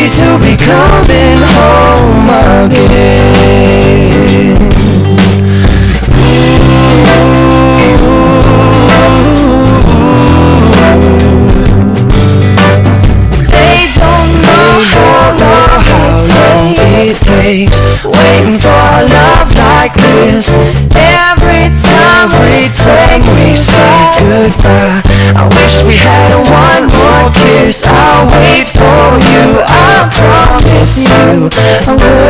Lucky to be coming home again. They don't know how long it takes. waiting for love like this. Every time we time we say goodbye, I wish we had one more kiss. I'll wait for you. I promise you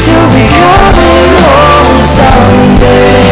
to be coming home someday.